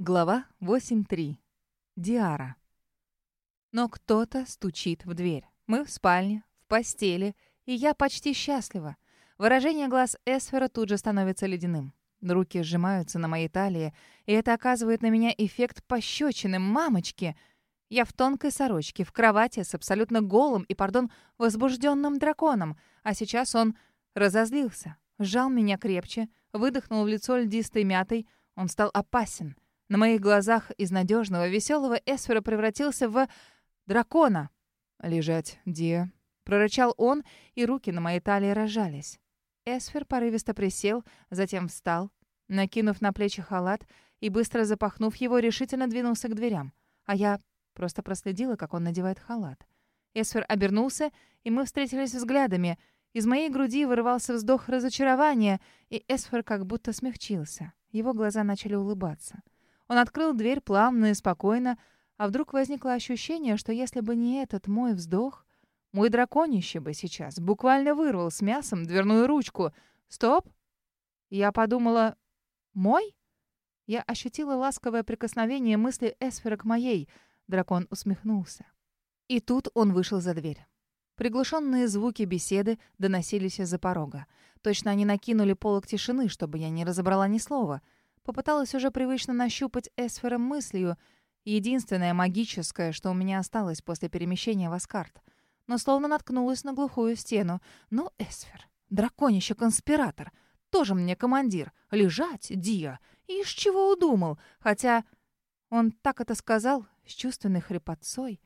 Глава 8.3. Диара. Но кто-то стучит в дверь. Мы в спальне, в постели, и я почти счастлива. Выражение глаз Эсфера тут же становится ледяным. Руки сжимаются на моей талии, и это оказывает на меня эффект пощечины мамочки. Я в тонкой сорочке, в кровати с абсолютно голым и, пардон, возбужденным драконом, а сейчас он разозлился, сжал меня крепче, выдохнул в лицо льдистой мятой, он стал опасен — на моих глазах из надежного, веселого Эсфера превратился в дракона. «Лежать, Диа», — прорычал он, и руки на моей талии разжались. Эсфер порывисто присел, затем встал, накинув на плечи халат и, быстро запахнув его, решительно двинулся к дверям. А я просто проследила, как он надевает халат. Эсфер обернулся, и мы встретились взглядами. Из моей груди вырывался вздох разочарования, и Эсфер как будто смягчился. Его глаза начали улыбаться. Он открыл дверь плавно и спокойно, а вдруг возникло ощущение, что если бы не этот мой вздох, мой драконище бы сейчас буквально вырвал с мясом дверную ручку. «Стоп!» Я подумала «Мой?» Я ощутила ласковое прикосновение мысли Эсфера к моей. Дракон усмехнулся. И тут он вышел за дверь. Приглушенные звуки беседы доносились из-за порога. Точно они накинули полог тишины, чтобы я не разобрала ни слова — Попыталась уже привычно нащупать Эсфера мыслью, единственное магическое, что у меня осталось после перемещения в Аскарт. Но словно наткнулась на глухую стену. Ну, Эсфер, драконище-конспиратор, тоже мне командир. Лежать, Диа, из чего удумал? Хотя он так это сказал, с чувственной хрипотцой.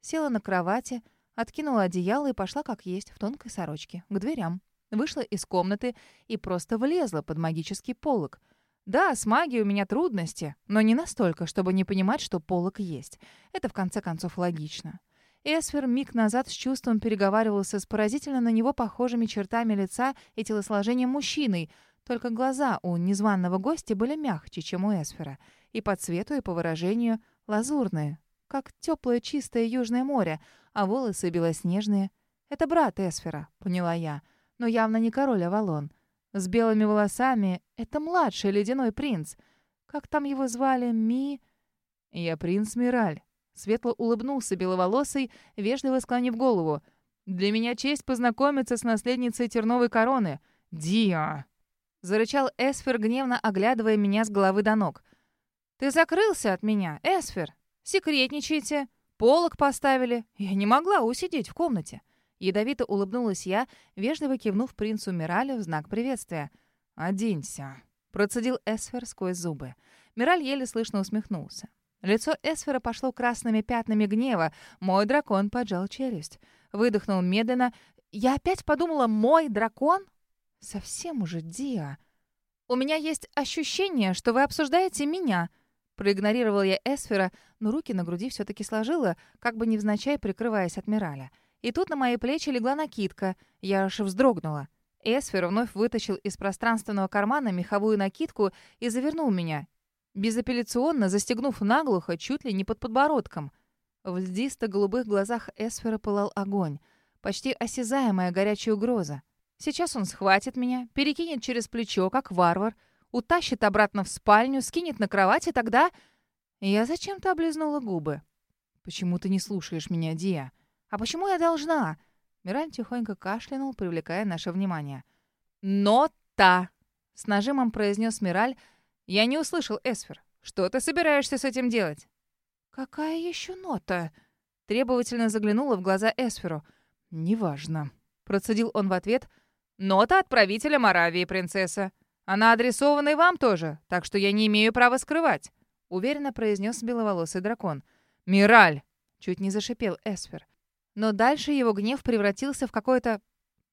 Села на кровати, откинула одеяло и пошла как есть, в тонкой сорочке, к дверям. Вышла из комнаты и просто влезла под магический полог — да, с магией у меня трудности, но не настолько, чтобы не понимать, что полок есть. Это, в конце концов, логично. Эсфер миг назад с чувством переговаривался с поразительно на него похожими чертами лица и телосложением мужчиной, только глаза у незваного гостя были мягче, чем у Эсфера, и по цвету, и по выражению лазурные, как теплое чистое южное море, а волосы белоснежные. Это брат Эсфера, поняла я, но явно не король Авалон. С белыми волосами — это младший ледяной принц. Как там его звали? Ми... Я принц Мираль. Светло улыбнулся беловолосый, вежливо склонив голову. «Для меня честь познакомиться с наследницей терновой короны. Диа!» Зарычал Эсфер, гневно оглядывая меня с головы до ног. «Ты закрылся от меня, Эсфер? Секретничайте. Полок поставили. Я не могла усидеть в комнате. Ядовито улыбнулась я, вежливо кивнув принцу Миралю в знак приветствия. «Оденься», — процедил Эсфер сквозь зубы. Мираль еле слышно усмехнулся. Лицо Эсфера пошло красными пятнами гнева. Мой дракон поджал челюсть. Выдохнул медленно. «Я опять подумала, мой дракон?» «Совсем уже, Диа. У меня есть ощущение, что вы обсуждаете меня». Проигнорировал я Эсфера, но руки на груди все-таки сложила, как бы невзначай прикрываясь от Мираля. И тут на мои плечи легла накидка. Я аж вздрогнула. Эсфер вновь вытащил из пространственного кармана меховую накидку и завернул меня, безапелляционно застегнув наглухо чуть ли не под подбородком. В льдисто-голубых глазах Эсфера пылал огонь, почти осязаемая горячая угроза. Сейчас он схватит меня, перекинет через плечо, как варвар, утащит обратно в спальню, скинет на кровать, и тогда... Я зачем-то облизнула губы. «Почему ты не слушаешь меня, Диа?» «А почему я должна?» Мираль тихонько кашлянул, привлекая наше внимание. «Но-та!» — с нажимом произнес Мираль. «Я не услышал, Эсфер. Что ты собираешься с этим делать?» «Какая еще нота?» Требовательно заглянула в глаза Эсферу. «Неважно», — процедил он в ответ. «Нота отправителя Моравии, принцесса. Она адресована и вам тоже, так что я не имею права скрывать», — уверенно произнес беловолосый дракон. «Мираль!» — чуть не зашипел Эсфер. Но дальше его гнев превратился в какое-то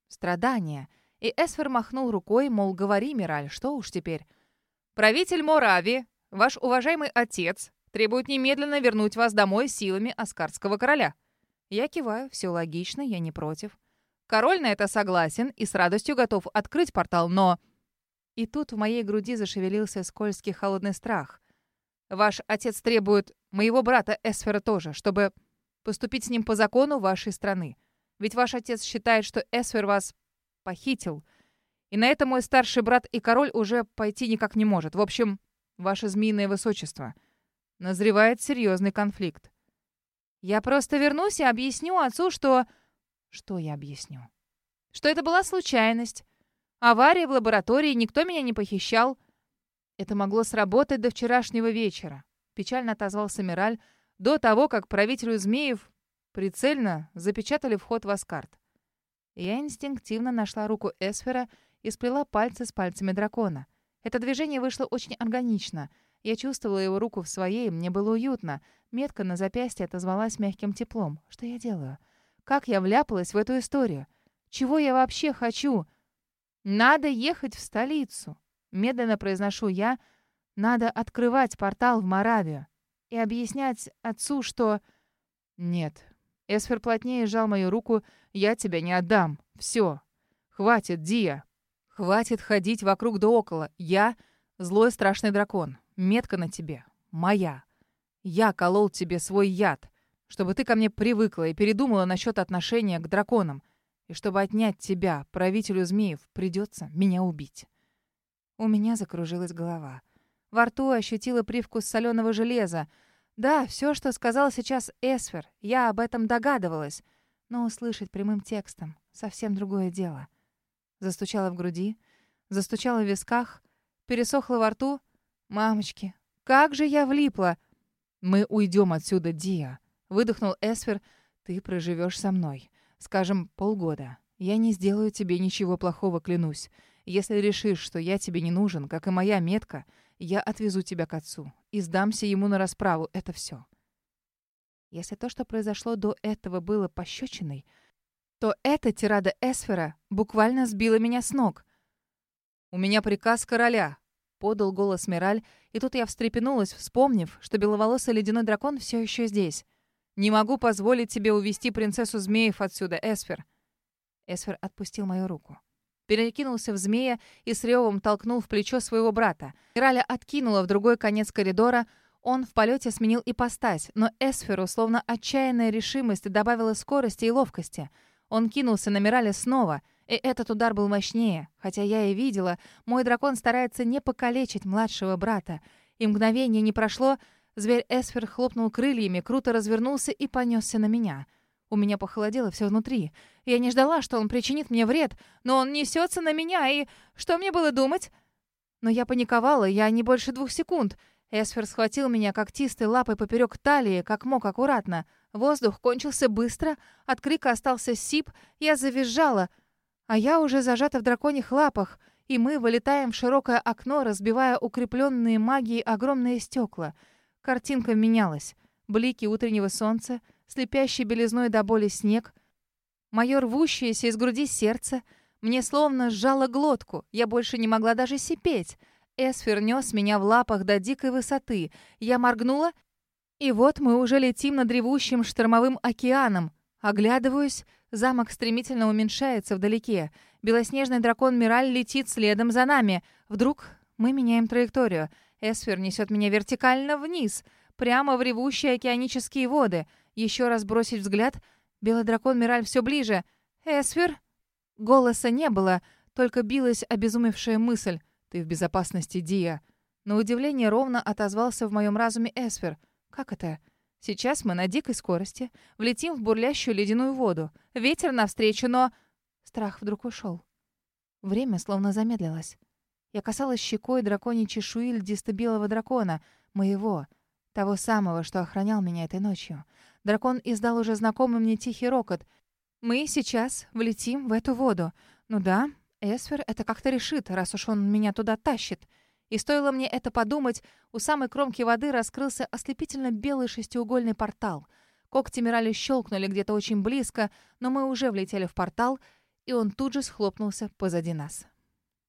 страдание. И Эсфер махнул рукой, мол, говори, Мираль, что уж теперь. «Правитель Морави, ваш уважаемый отец, требует немедленно вернуть вас домой силами Аскарского короля». Я киваю, все логично, я не против. Король на это согласен и с радостью готов открыть портал, но... И тут в моей груди зашевелился скользкий холодный страх. Ваш отец требует моего брата Эсфера тоже, чтобы поступить с ним по закону вашей страны. Ведь ваш отец считает, что Эсфер вас похитил. И на это мой старший брат и король уже пойти никак не может. В общем, ваше змеиное высочество. Назревает серьезный конфликт. Я просто вернусь и объясню отцу, что... Что я объясню? Что это была случайность. Авария в лаборатории, никто меня не похищал. Это могло сработать до вчерашнего вечера. Печально отозвался Мираль до того, как правителю змеев прицельно запечатали вход в Аскарт. Я инстинктивно нашла руку Эсфера и сплела пальцы с пальцами дракона. Это движение вышло очень органично. Я чувствовала его руку в своей, мне было уютно. Метка на запястье отозвалась мягким теплом. Что я делаю? Как я вляпалась в эту историю? Чего я вообще хочу? Надо ехать в столицу. Медленно произношу я. Надо открывать портал в Моравию. И объяснять отцу, что... Нет. Эсфер плотнее сжал мою руку. Я тебя не отдам. Все. Хватит, Дия. Хватит ходить вокруг да около. Я — злой страшный дракон. Метка на тебе. Моя. Я колол тебе свой яд, чтобы ты ко мне привыкла и передумала насчет отношения к драконам. И чтобы отнять тебя, правителю змеев, придется меня убить. У меня закружилась голова. Во рту ощутила привкус соленого железа. Да, все, что сказал сейчас Эсфер, я об этом догадывалась. Но услышать прямым текстом — совсем другое дело. Застучала в груди, застучала в висках, пересохла во рту. «Мамочки, как же я влипла!» «Мы уйдем отсюда, Диа», — выдохнул Эсфер. «Ты проживешь со мной. Скажем, полгода. Я не сделаю тебе ничего плохого, клянусь. Если решишь, что я тебе не нужен, как и моя метка, я отвезу тебя к отцу и сдамся ему на расправу. Это все. Если то, что произошло до этого, было пощечиной, то эта тирада Эсфера буквально сбила меня с ног. «У меня приказ короля», — подал голос Мираль, и тут я встрепенулась, вспомнив, что беловолосый ледяной дракон все еще здесь. «Не могу позволить тебе увести принцессу змеев отсюда, Эсфер». Эсфер отпустил мою руку. Перекинулся в змея и с ревом толкнул в плечо своего брата. Мираля откинула в другой конец коридора. Он в полете сменил ипостась, но Эсферу, словно отчаянная решимость, добавила скорости и ловкости. Он кинулся на Мираля снова, и этот удар был мощнее. Хотя я и видела, мой дракон старается не покалечить младшего брата. И мгновение не прошло, зверь Эсфер хлопнул крыльями, круто развернулся и понесся на меня — у меня похолодело все внутри. Я не ждала, что он причинит мне вред, но он несется на меня, и что мне было думать? Но я паниковала, я не больше двух секунд. Эсфер схватил меня когтистой лапой поперек талии, как мог аккуратно. Воздух кончился быстро, от крика остался сип, я завизжала, а я уже зажата в драконьих лапах, и мы вылетаем в широкое окно, разбивая укрепленные магией огромные стекла. Картинка менялась. Блики утреннего солнца — слепящий белизной до боли снег, мое рвущееся из груди сердце, мне словно сжало глотку, я больше не могла даже сипеть. Эсфер нес меня в лапах до дикой высоты. Я моргнула, и вот мы уже летим над ревущим штормовым океаном. Оглядываюсь, замок стремительно уменьшается вдалеке. Белоснежный дракон Мираль летит следом за нами. Вдруг мы меняем траекторию. Эсфер несет меня вертикально вниз, прямо в ревущие океанические воды. Еще раз бросить взгляд. Белый дракон Мираль все ближе. «Эсфер?» Голоса не было, только билась обезумевшая мысль. «Ты в безопасности, Дия». На удивление ровно отозвался в моем разуме Эсфер. «Как это?» Сейчас мы на дикой скорости, влетим в бурлящую ледяную воду. Ветер навстречу, но... Страх вдруг ушел. Время словно замедлилось. Я касалась щекой драконьей чешуи льдисто-белого дракона, моего, того самого, что охранял меня этой ночью. Дракон издал уже знакомый мне тихий рокот. «Мы сейчас влетим в эту воду. Ну да, Эсфер это как-то решит, раз уж он меня туда тащит». И стоило мне это подумать, у самой кромки воды раскрылся ослепительно белый шестиугольный портал. Когти Мирали щелкнули где-то очень близко, но мы уже влетели в портал, и он тут же схлопнулся позади нас.